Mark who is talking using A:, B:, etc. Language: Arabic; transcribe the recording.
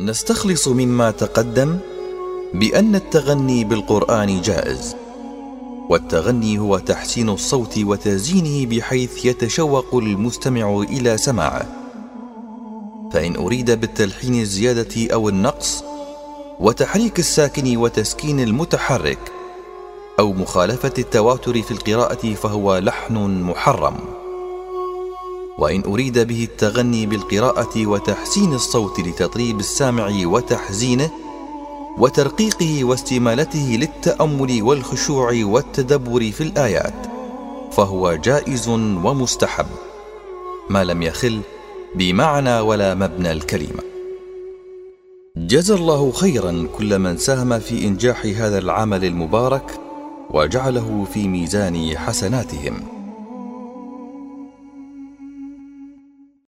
A: نستخلص مما تقدم بأن التغني بالقرآن جائز والتغني هو تحسين الصوت وتزيينه بحيث يتشوق المستمع إلى سماعه. فإن أريد بالتلحين الزيادة أو النقص وتحريك الساكن وتسكين المتحرك أو مخالفة التواتر في القراءة فهو لحن محرم. وإن أريد به التغني بالقراءة وتحسين الصوت لتطريب السامع وتحزينه وترقيقه واستمالته للتأمل والخشوع والتدبر في الآيات فهو جائز ومستحب. ما لم يخل بمعنى ولا مبنى الكلمة. جزى الله خيرا كل من ساهم في إنجاح هذا العمل المبارك وجعله في ميزان حسناتهم.